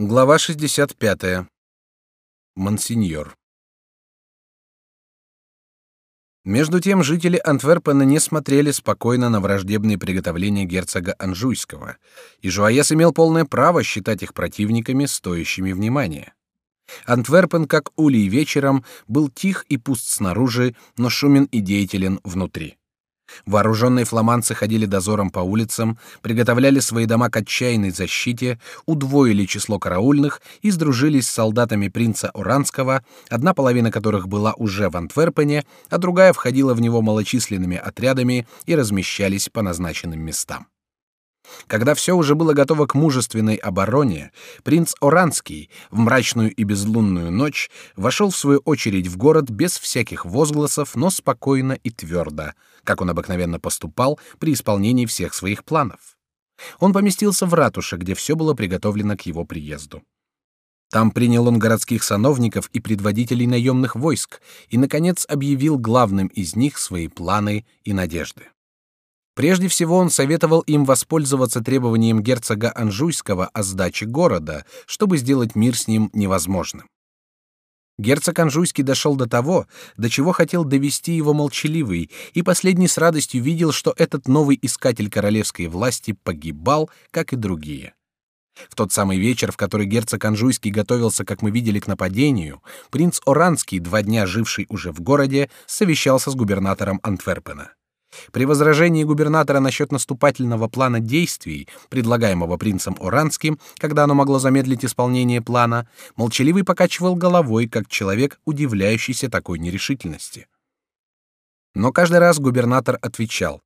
Глава 65. Монсеньор. Между тем жители Антверпена не смотрели спокойно на враждебные приготовления герцога Анжуйского, и Жуаес имел полное право считать их противниками, стоящими внимания. Антверпен, как улей вечером, был тих и пуст снаружи, но шумен и деятелен внутри. Вооруженные фламандцы ходили дозором по улицам, приготовляли свои дома к отчаянной защите, удвоили число караульных и сдружились с солдатами принца Оранского, одна половина которых была уже в Антверпене, а другая входила в него малочисленными отрядами и размещались по назначенным местам. Когда все уже было готово к мужественной обороне, принц Оранский в мрачную и безлунную ночь вошел в свою очередь в город без всяких возгласов, но спокойно и твердо, как он обыкновенно поступал при исполнении всех своих планов. Он поместился в ратуше, где все было приготовлено к его приезду. Там принял он городских сановников и предводителей наемных войск и, наконец, объявил главным из них свои планы и надежды. Прежде всего он советовал им воспользоваться требованием герцога Анжуйского о сдаче города, чтобы сделать мир с ним невозможным. Герцог Анжуйский дошел до того, до чего хотел довести его молчаливый, и последний с радостью видел, что этот новый искатель королевской власти погибал, как и другие. В тот самый вечер, в который герцог Анжуйский готовился, как мы видели, к нападению, принц Оранский, два дня живший уже в городе, совещался с губернатором Антверпена. При возражении губернатора насчет наступательного плана действий, предлагаемого принцем Оранским, когда оно могло замедлить исполнение плана, молчаливый покачивал головой, как человек, удивляющийся такой нерешительности. Но каждый раз губернатор отвечал: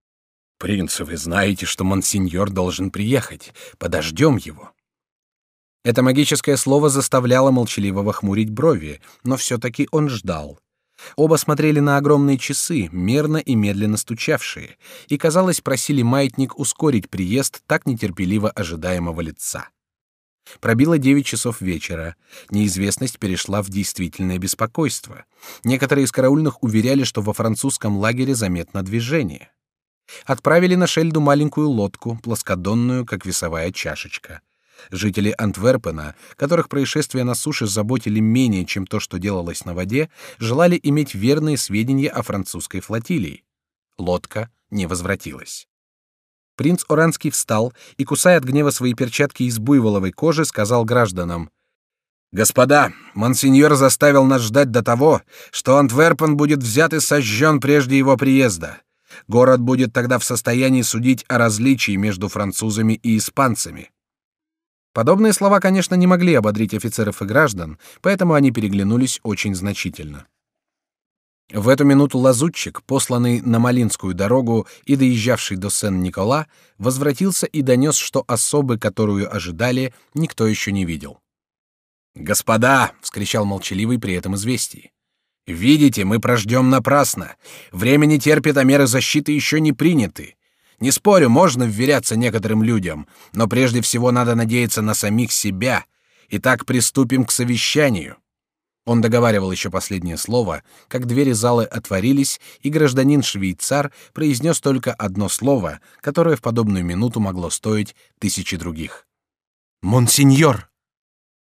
"Принц, вы знаете, что монсеньор должен приехать. Подождем его". Это магическое слово заставляло молчаливого хмурить брови, но все-таки он ждал. Оба смотрели на огромные часы, мерно и медленно стучавшие, и, казалось, просили маятник ускорить приезд так нетерпеливо ожидаемого лица. Пробило девять часов вечера. Неизвестность перешла в действительное беспокойство. Некоторые из караульных уверяли, что во французском лагере заметно движение. Отправили на Шельду маленькую лодку, плоскодонную, как весовая чашечка. Жители Антверпена, которых происшествия на суше заботили менее, чем то, что делалось на воде, желали иметь верные сведения о французской флотилии. Лодка не возвратилась. Принц Оранский встал и, кусая от гнева свои перчатки из буйволовой кожи, сказал гражданам: «Господа, монсеньор заставил нас ждать до того, что Антверпен будет взят и сожжен прежде его приезда. Город будет тогда в состоянии судить о различии между французами и испанцами. Подобные слова, конечно, не могли ободрить офицеров и граждан, поэтому они переглянулись очень значительно. В эту минуту лазутчик, посланный на Малинскую дорогу и доезжавший до Сен-Никола, возвратился и донес, что особы, которую ожидали, никто еще не видел. «Господа!» — вскричал молчаливый при этом известии. «Видите, мы прождем напрасно. Время не терпит, а меры защиты еще не приняты. Не спорю, можно вверяться некоторым людям, но прежде всего надо надеяться на самих себя. Итак, приступим к совещанию. Он договаривал еще последнее слово, как двери залы отворились, и гражданин швейцар произнес только одно слово, которое в подобную минуту могло стоить тысячи других. «Монсеньор!»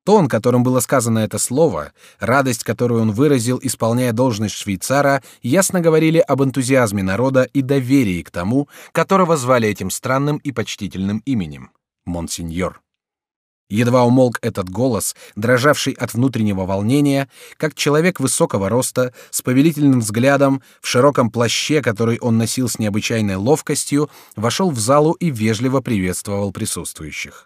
Тон, которым было сказано это слово, радость, которую он выразил, исполняя должность швейцара, ясно говорили об энтузиазме народа и доверии к тому, которого звали этим странным и почтительным именем — Монсеньор. Едва умолк этот голос, дрожавший от внутреннего волнения, как человек высокого роста, с повелительным взглядом, в широком плаще, который он носил с необычайной ловкостью, вошел в залу и вежливо приветствовал присутствующих.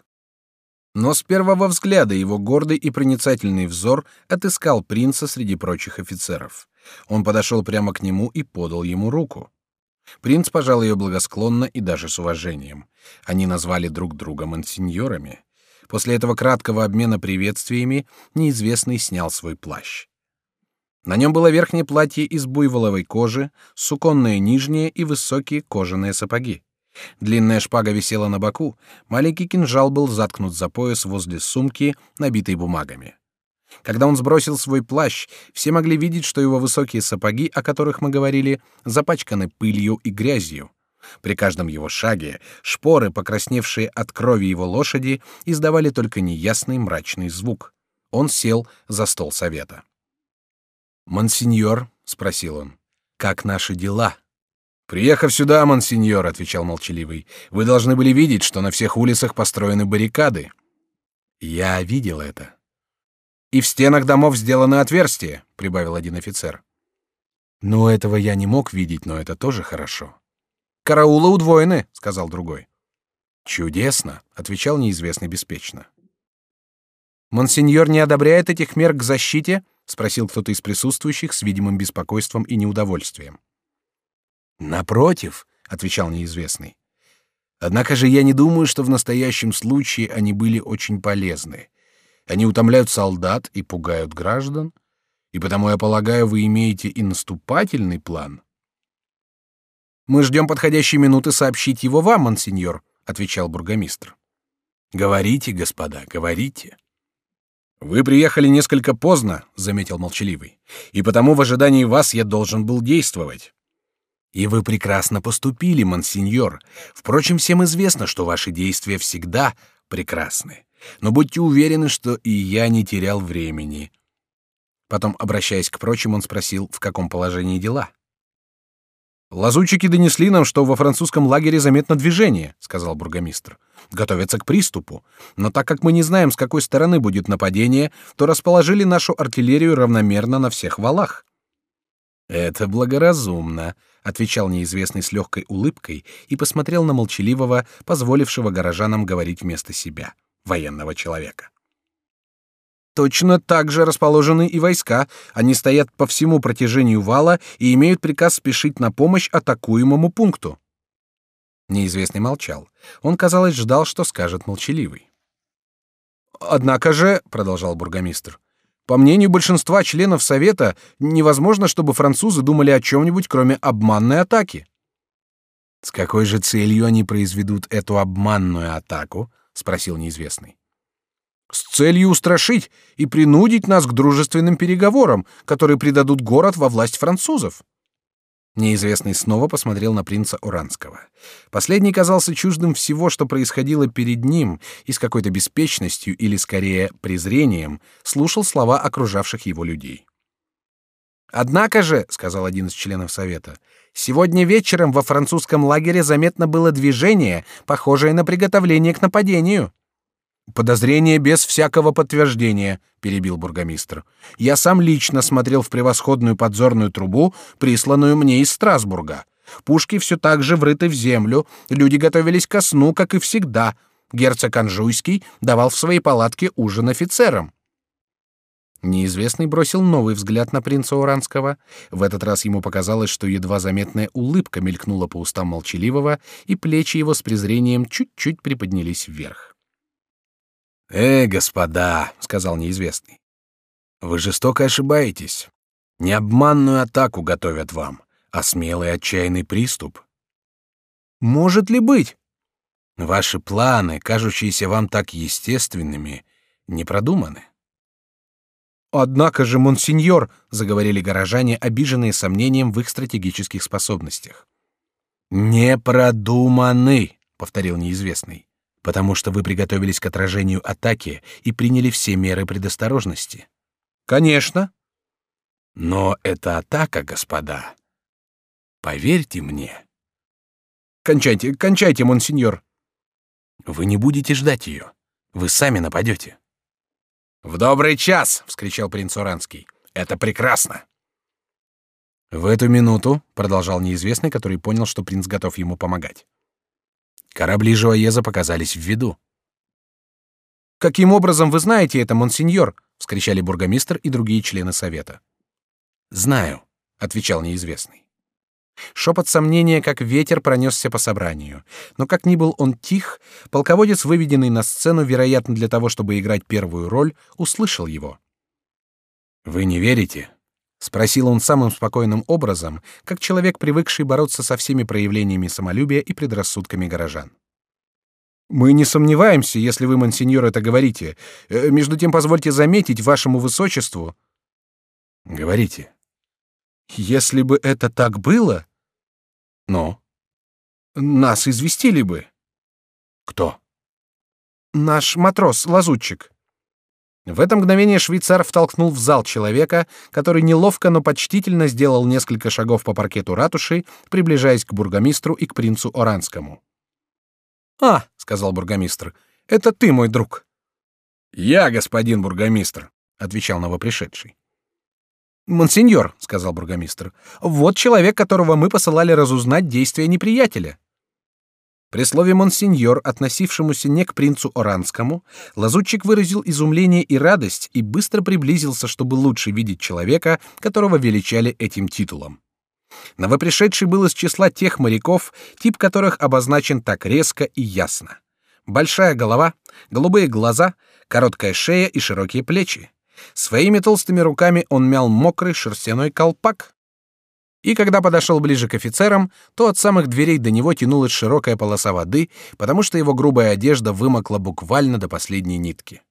Но с первого взгляда его гордый и проницательный взор отыскал принца среди прочих офицеров. Он подошел прямо к нему и подал ему руку. Принц пожал ее благосклонно и даже с уважением. Они назвали друг друга мансиньорами. После этого краткого обмена приветствиями неизвестный снял свой плащ. На нем было верхнее платье из буйволовой кожи, суконное нижнее и высокие кожаные сапоги. Длинная шпага висела на боку, маленький кинжал был заткнут за пояс возле сумки, набитой бумагами. Когда он сбросил свой плащ, все могли видеть, что его высокие сапоги, о которых мы говорили, запачканы пылью и грязью. При каждом его шаге шпоры, покрасневшие от крови его лошади, издавали только неясный мрачный звук. Он сел за стол совета. «Монсеньор», — спросил он, — «как наши дела?» «Приехав сюда, монсеньор», — отвечал молчаливый, — «вы должны были видеть, что на всех улицах построены баррикады». «Я видел это». «И в стенах домов сделаны отверстия», — прибавил один офицер. «Ну, этого я не мог видеть, но это тоже хорошо». «Караулы удвоены», — сказал другой. «Чудесно», — отвечал неизвестный беспечно. «Монсеньор не одобряет этих мер к защите?» — спросил кто-то из присутствующих с видимым беспокойством и неудовольствием. Напротив, отвечал неизвестный. Однако же я не думаю, что в настоящем случае они были очень полезны. Они утомляют солдат и пугают граждан, и потому я полагаю, вы имеете и наступательный план. Мы ждем подходящей минуты сообщить его вам, монсеньор, отвечал бургомистр. Говорите, господа, говорите. Вы приехали несколько поздно, заметил молчаливый, и потому в ожидании вас я должен был действовать. И вы прекрасно поступили, монсеньор. Впрочем, всем известно, что ваши действия всегда прекрасны. Но будьте уверены, что и я не терял времени. Потом, обращаясь к прочим, он спросил, в каком положении дела. Лазутчики донесли нам, что во французском лагере заметно движение, сказал бургомистр. Готовятся к приступу, но так как мы не знаем, с какой стороны будет нападение, то расположили нашу артиллерию равномерно на всех валах. Это благоразумно, отвечал неизвестный с легкой улыбкой и посмотрел на молчаливого, позволившего горожанам говорить вместо себя, военного человека. Точно так же расположены и войска. Они стоят по всему протяжению вала и имеют приказ спешить на помощь атакуемому пункту. Неизвестный молчал. Он, казалось, ждал, что скажет молчаливый. Однако же, продолжал бургомистр, по мнению большинства членов совета, невозможно, чтобы французы думали о чем-нибудь, кроме обманной атаки. С какой же целью они произведут эту обманную атаку? спросил неизвестный. С целью устрашить и принудить нас к дружественным переговорам, которые придадут город во власть французов. Неизвестный снова посмотрел на принца Уранского. Последний казался чуждым всего, что происходило перед ним, и с какой-то беспечностью или скорее презрением слушал слова окружавших его людей. Однако же, сказал один из членов совета, сегодня вечером во французском лагере заметно было движение, похожее на приготовление к нападению. Подозрение без всякого подтверждения, перебил бургомистр. Я сам лично смотрел в превосходную подзорную трубу, присланную мне из Страсбурга. Пушки все так же врыты в землю, люди готовились ко сну, как и всегда. Герцог Анжуйский давал в своей палатке ужин офицерам. Неизвестный бросил новый взгляд на принца Уранского. В этот раз ему показалось, что едва заметная улыбка мелькнула по устам молчаливого, и плечи его с презрением чуть-чуть приподнялись вверх. «Э, господа», — сказал неизвестный, — «вы жестоко ошибаетесь. Не обманную атаку готовят вам, а смелый отчаянный приступ». «Может ли быть?» «Ваши планы, кажущиеся вам так естественными, не продуманы». «Однако же, монсеньор», — заговорили горожане, обиженные сомнением в их стратегических способностях. «Не продуманы», — повторил неизвестный потому что вы приготовились к отражению атаки и приняли все меры предосторожности. Конечно. Но это атака, господа. Поверьте мне. Кончайте, кончайте, монсеньор. Вы не будете ждать ее. Вы сами нападете. В добрый час, вскричал принц Уранский. Это прекрасно. В эту минуту, продолжал неизвестный, который понял, что принц готов ему помогать. Корабли Жуаеза показались в виду. Каким образом вы знаете это, монсеньор? – вскричали бургомистр и другие члены совета. Знаю, отвечал неизвестный. Шепот сомнения, как ветер, пронесся по собранию. Но как ни был он тих, полководец, выведенный на сцену, вероятно, для того, чтобы играть первую роль, услышал его. Вы не верите? Спросил он самым спокойным образом, как человек, привыкший бороться со всеми проявлениями самолюбия и предрассудками горожан. Мы не сомневаемся, если вы, монсеньор, это говорите. Э, между тем, позвольте заметить вашему высочеству. Говорите. Если бы это так было, но Нас известили бы. Кто? Наш матрос-лазутчик. В это мгновение швейцар втолкнул в зал человека, который неловко, но почтительно сделал несколько шагов по паркету ратуши, приближаясь к бургомистру и к принцу Оранскому. «А», — сказал бургомистр, — «это ты, мой друг». «Я, господин бургомистр», — отвечал новопришедший. «Монсеньор», — сказал бургомистр, — «вот человек, которого мы посылали разузнать действия неприятеля». При слове «монсеньор», относившемуся не к принцу Оранскому, лазутчик выразил изумление и радость и быстро приблизился, чтобы лучше видеть человека, которого величали этим титулом. Новопришедший был из числа тех моряков, тип которых обозначен так резко и ясно. Большая голова, голубые глаза, короткая шея и широкие плечи. Своими толстыми руками он мял мокрый шерстяной колпак, и когда подошел ближе к офицерам, то от самых дверей до него тянулась широкая полоса воды, потому что его грубая одежда вымокла буквально до последней нитки.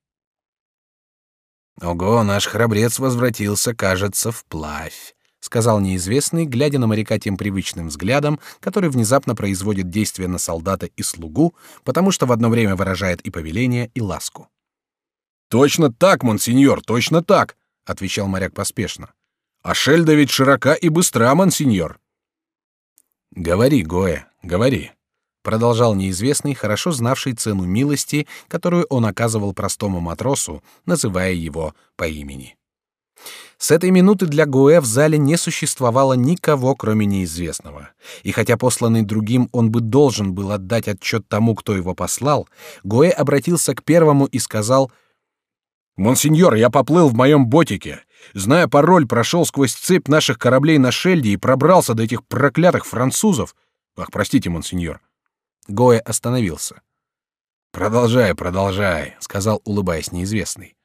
Ого, наш храбрец возвратился, кажется, вплавь, сказал неизвестный, глядя на моряка тем привычным взглядом, который внезапно производит действие на солдата и слугу, потому что в одно время выражает и повеление, и ласку. Точно так, монсеньор, точно так, отвечал моряк поспешно. А Шельда ведь широка и быстра, монсеньор. Говори, Гоя, говори, продолжал неизвестный, хорошо знавший цену милости, которую он оказывал простому матросу, называя его по имени. С этой минуты для Гоэ в зале не существовало никого, кроме неизвестного. И хотя посланный другим он бы должен был отдать отчет тому, кто его послал, Гоэ обратился к первому и сказал «Монсеньор, я поплыл в моем ботике. Зная пароль, прошел сквозь цепь наших кораблей на Шельде и пробрался до этих проклятых французов. Ах, простите, монсеньор. Гоя остановился. Продолжай, продолжай, сказал, улыбаясь неизвестный.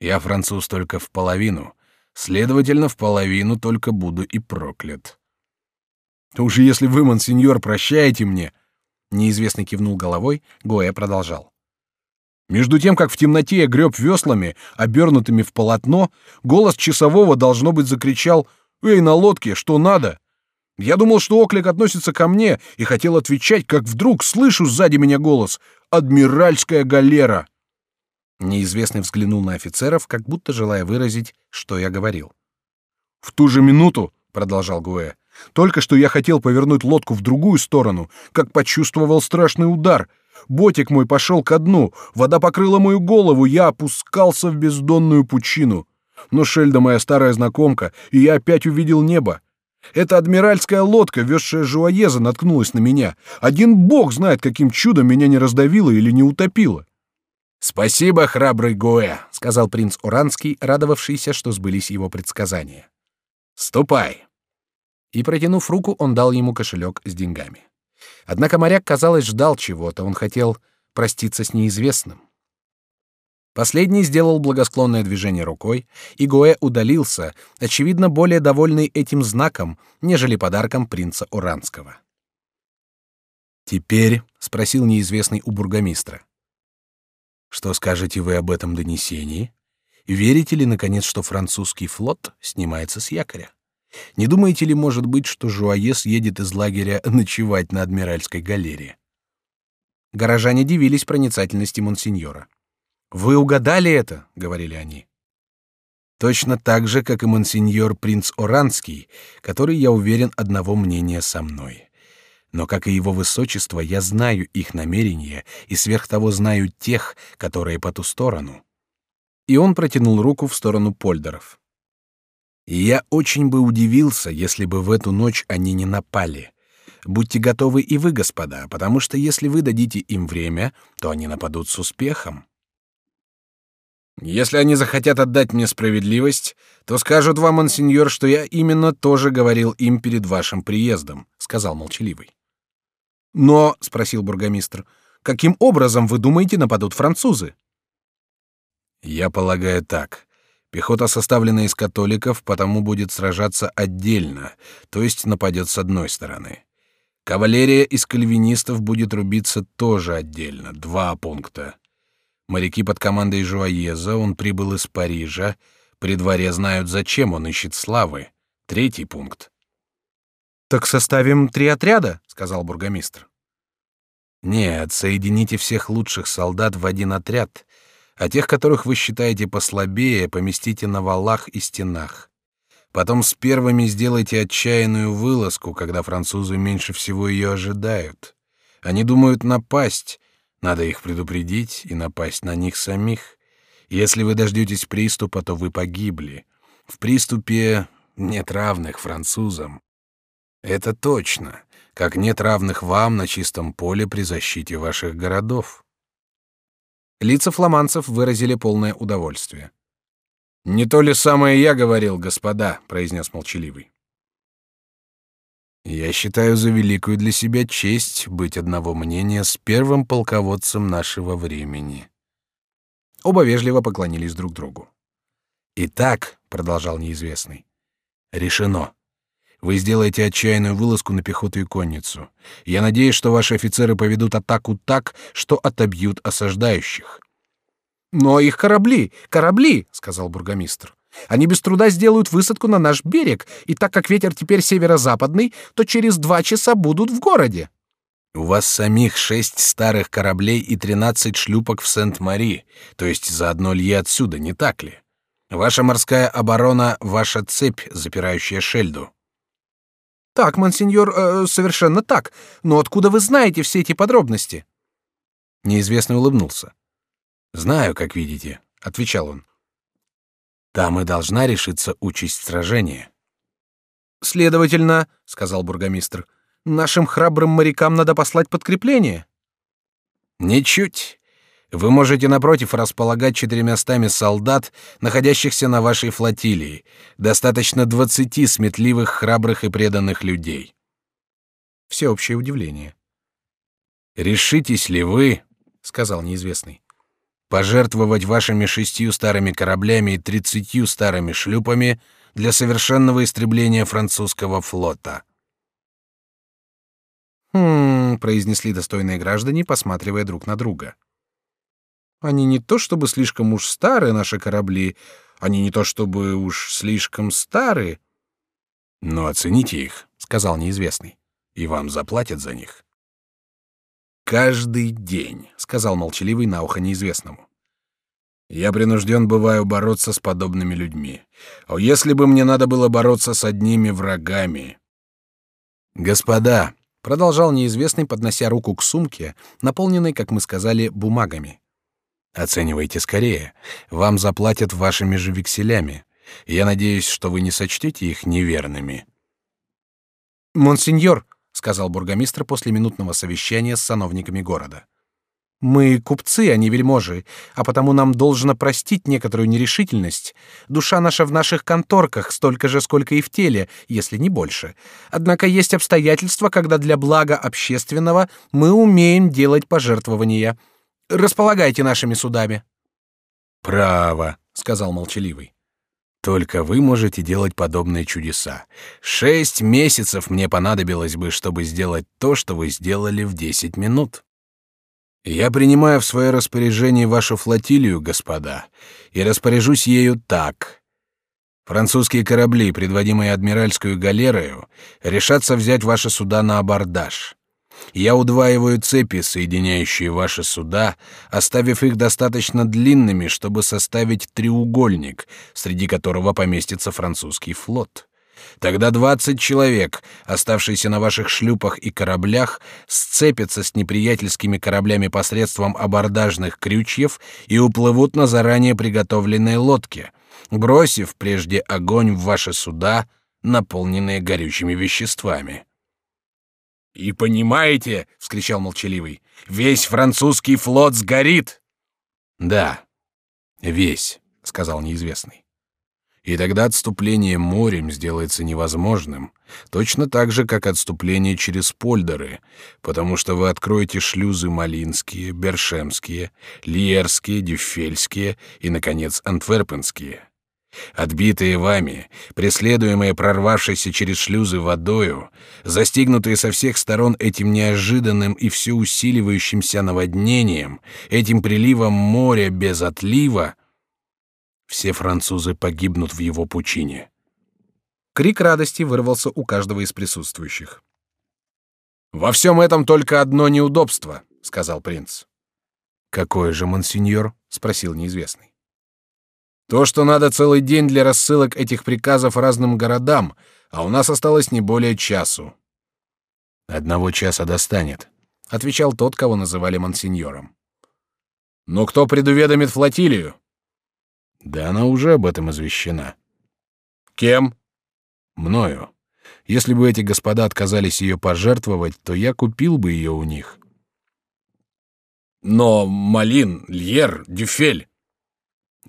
Я француз только в половину, следовательно, в половину только буду и проклят. Уже если вы, монсеньор, прощаете мне, неизвестный кивнул головой, Гоя продолжал. Между тем, как в темноте я греб веслами, обернутыми в полотно, голос часового, должно быть, закричал «Эй, на лодке, что надо?» Я думал, что оклик относится ко мне, и хотел отвечать, как вдруг слышу сзади меня голос «Адмиральская галера!» Неизвестный взглянул на офицеров, как будто желая выразить, что я говорил. «В ту же минуту», — продолжал Гуэ, — «только что я хотел повернуть лодку в другую сторону, как почувствовал страшный удар — Ботик мой пошел ко дну, вода покрыла мою голову, я опускался в бездонную пучину. Но Шельда моя старая знакомка, и я опять увидел небо. Эта адмиральская лодка, везшая Жуаеза, наткнулась на меня. Один бог знает, каким чудом меня не раздавило или не утопило. «Спасибо, храбрый Гоя», — сказал принц Уранский, радовавшийся, что сбылись его предсказания. «Ступай». И, протянув руку, он дал ему кошелек с деньгами. Однако моряк, казалось, ждал чего-то, он хотел проститься с неизвестным. Последний сделал благосклонное движение рукой, и Гоэ удалился, очевидно, более довольный этим знаком, нежели подарком принца Уранского. «Теперь?» — спросил неизвестный у бургомистра. «Что скажете вы об этом донесении? Верите ли, наконец, что французский флот снимается с якоря?» Не думаете ли, может быть, что Жуаес едет из лагеря ночевать на Адмиральской галерее? Горожане дивились проницательности монсеньора. «Вы угадали это?» — говорили они. Точно так же, как и монсеньор принц Оранский, который, я уверен, одного мнения со мной. Но, как и его высочество, я знаю их намерения и сверх того знаю тех, которые по ту сторону. И он протянул руку в сторону Польдеров. И я очень бы удивился, если бы в эту ночь они не напали. Будьте готовы и вы, господа, потому что если вы дадите им время, то они нападут с успехом. Если они захотят отдать мне справедливость, то скажут вам, монсеньор, что я именно тоже говорил им перед вашим приездом, сказал молчаливый. Но, спросил бургомистр, каким образом вы думаете нападут французы? Я полагаю так. Пехота составлена из католиков, потому будет сражаться отдельно, то есть нападет с одной стороны. Кавалерия из кальвинистов будет рубиться тоже отдельно, два пункта. Моряки под командой Жуаеза, он прибыл из Парижа, при дворе знают, зачем он ищет славы. Третий пункт. Так составим три отряда, сказал бургомистр. Нет, соедините всех лучших солдат в один отряд, а тех, которых вы считаете послабее, поместите на валах и стенах. Потом с первыми сделайте отчаянную вылазку, когда французы меньше всего ее ожидают. Они думают напасть, надо их предупредить и напасть на них самих. Если вы дождетесь приступа, то вы погибли. В приступе нет равных французам. Это точно как нет равных вам на чистом поле при защите ваших городов. Лица фламандцев выразили полное удовольствие. Не то ли самое я говорил, господа, произнес молчаливый. Я считаю за великую для себя честь быть одного мнения с первым полководцем нашего времени. Оба вежливо поклонились друг другу. Итак, продолжал неизвестный, решено. Вы сделаете отчаянную вылазку на пехоту и конницу. Я надеюсь, что ваши офицеры поведут атаку так, что отобьют осаждающих. Но их корабли, корабли, сказал бургомистр. Они без труда сделают высадку на наш берег, и так как ветер теперь северо-западный, то через два часа будут в городе. У вас самих шесть старых кораблей и тринадцать шлюпок в Сент-Мари, то есть за одно лье отсюда, не так ли? Ваша морская оборона — ваша цепь, запирающая Шельду. Так, монсеньор, э, совершенно так. Но откуда вы знаете все эти подробности? Неизвестный улыбнулся. Знаю, как видите, отвечал он. Там и должна решиться участь сражения. Следовательно, сказал бургомистр, нашим храбрым морякам надо послать подкрепление. Ничуть. Вы можете напротив располагать четырьмястами солдат, находящихся на вашей флотилии. Достаточно двадцати сметливых, храбрых и преданных людей. Всеобщее удивление. Решитесь ли вы, сказал неизвестный, пожертвовать вашими шестью старыми кораблями и тридцатью старыми шлюпами для совершенного истребления французского флота? Хм, произнесли достойные граждане, посматривая друг на друга. Они не то чтобы слишком уж старые наши корабли, они не то чтобы уж слишком старые. Но оцените их, сказал неизвестный, и вам заплатят за них. Каждый день, сказал молчаливый на ухо неизвестному. Я принужден бываю бороться с подобными людьми. А если бы мне надо было бороться с одними врагами? Господа, продолжал неизвестный, поднося руку к сумке, наполненной, как мы сказали, бумагами. Оценивайте скорее. Вам заплатят вашими же векселями. Я надеюсь, что вы не сочтете их неверными. Монсеньор, сказал бургомистр после минутного совещания с сановниками города. Мы купцы, а не вельможи, а потому нам должно простить некоторую нерешительность. Душа наша в наших конторках столько же, сколько и в теле, если не больше. Однако есть обстоятельства, когда для блага общественного мы умеем делать пожертвования. Располагайте нашими судами. Право, сказал молчаливый. Только вы можете делать подобные чудеса. Шесть месяцев мне понадобилось бы, чтобы сделать то, что вы сделали в десять минут. Я принимаю в свое распоряжение вашу флотилию, господа, и распоряжусь ею так. Французские корабли, предводимые адмиральскую галерою, решатся взять ваши суда на абордаж. Я удваиваю цепи, соединяющие ваши суда, оставив их достаточно длинными, чтобы составить треугольник, среди которого поместится французский флот. Тогда двадцать человек, оставшиеся на ваших шлюпах и кораблях, сцепятся с неприятельскими кораблями посредством абордажных крючьев и уплывут на заранее приготовленной лодке, бросив прежде огонь в ваши суда, наполненные горючими веществами. И понимаете, вскричал молчаливый, весь французский флот сгорит. Да, весь, сказал неизвестный. И тогда отступление морем сделается невозможным, точно так же, как отступление через Польдеры, потому что вы откроете шлюзы Малинские, Бершемские, Лиерские, Дюфельские и, наконец, Антверпенские. Отбитые вами, преследуемые прорвавшейся через шлюзы водою, застигнутые со всех сторон этим неожиданным и все усиливающимся наводнением, этим приливом моря без отлива, все французы погибнут в его пучине. Крик радости вырвался у каждого из присутствующих. Во всем этом только одно неудобство, сказал принц. Какое же, монсеньор? спросил неизвестный. То, что надо целый день для рассылок этих приказов разным городам, а у нас осталось не более часу. Одного часа достанет, отвечал тот, кого называли монсеньором. Но кто предуведомит флотилию? Да она уже об этом извещена. Кем? Мною. Если бы эти господа отказались ее пожертвовать, то я купил бы ее у них. Но Малин, Льер, Дюфель...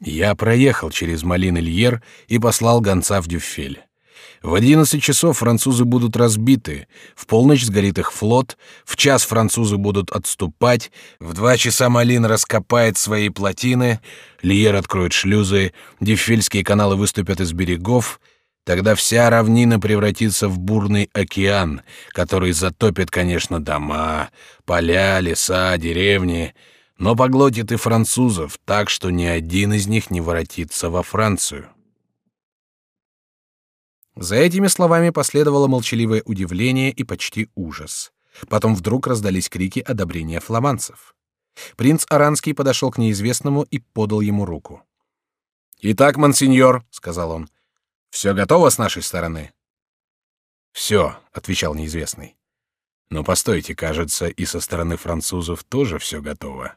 Я проехал через Малин и послал гонца в Дюфель. В одиннадцать часов французы будут разбиты, в полночь сгорит их флот, в час французы будут отступать, в два часа Малин раскопает свои плотины, Льер откроет шлюзы, Дюфельские каналы выступят из берегов, тогда вся равнина превратится в бурный океан, который затопит, конечно, дома, поля, леса, деревни, но поглотит и французов так, что ни один из них не воротится во Францию. За этими словами последовало молчаливое удивление и почти ужас. Потом вдруг раздались крики одобрения фламандцев. Принц Аранский подошел к неизвестному и подал ему руку. «Итак, монсеньор», — сказал он, — «все готово с нашей стороны?» «Все», — отвечал неизвестный. «Но постойте, кажется, и со стороны французов тоже все готово».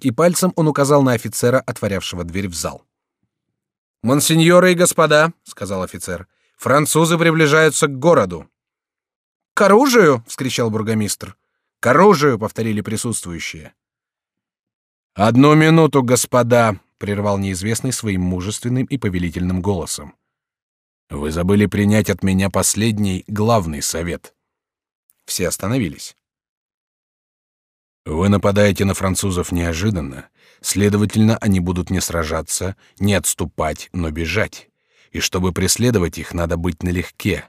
И пальцем он указал на офицера, отворявшего дверь в зал. «Монсеньоры и господа», — сказал офицер, — Французы приближаются к городу. К оружию! вскричал бургомистр. К оружию! повторили присутствующие. Одну минуту, господа, прервал неизвестный своим мужественным и повелительным голосом. Вы забыли принять от меня последний главный совет. Все остановились. Вы нападаете на французов неожиданно, следовательно, они будут не сражаться, не отступать, но бежать и чтобы преследовать их, надо быть налегке.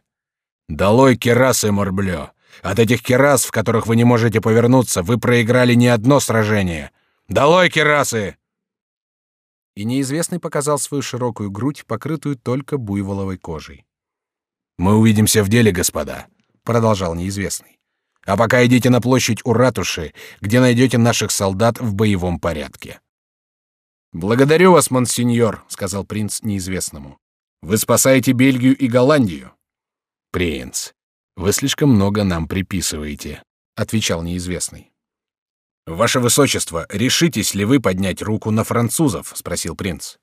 Долой керасы, морблё! От этих керас, в которых вы не можете повернуться, вы проиграли не одно сражение. Долой керасы! И неизвестный показал свою широкую грудь, покрытую только буйволовой кожей. Мы увидимся в деле, господа, продолжал неизвестный. А пока идите на площадь у ратуши, где найдете наших солдат в боевом порядке. Благодарю вас, монсеньор, сказал принц неизвестному. Вы спасаете Бельгию и Голландию. Принц, вы слишком много нам приписываете, отвечал неизвестный. Ваше высочество, решитесь ли вы поднять руку на французов? спросил принц.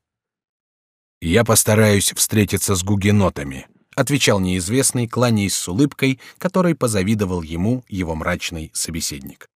Я постараюсь встретиться с гугенотами, отвечал неизвестный, кланяясь с улыбкой, которой позавидовал ему его мрачный собеседник.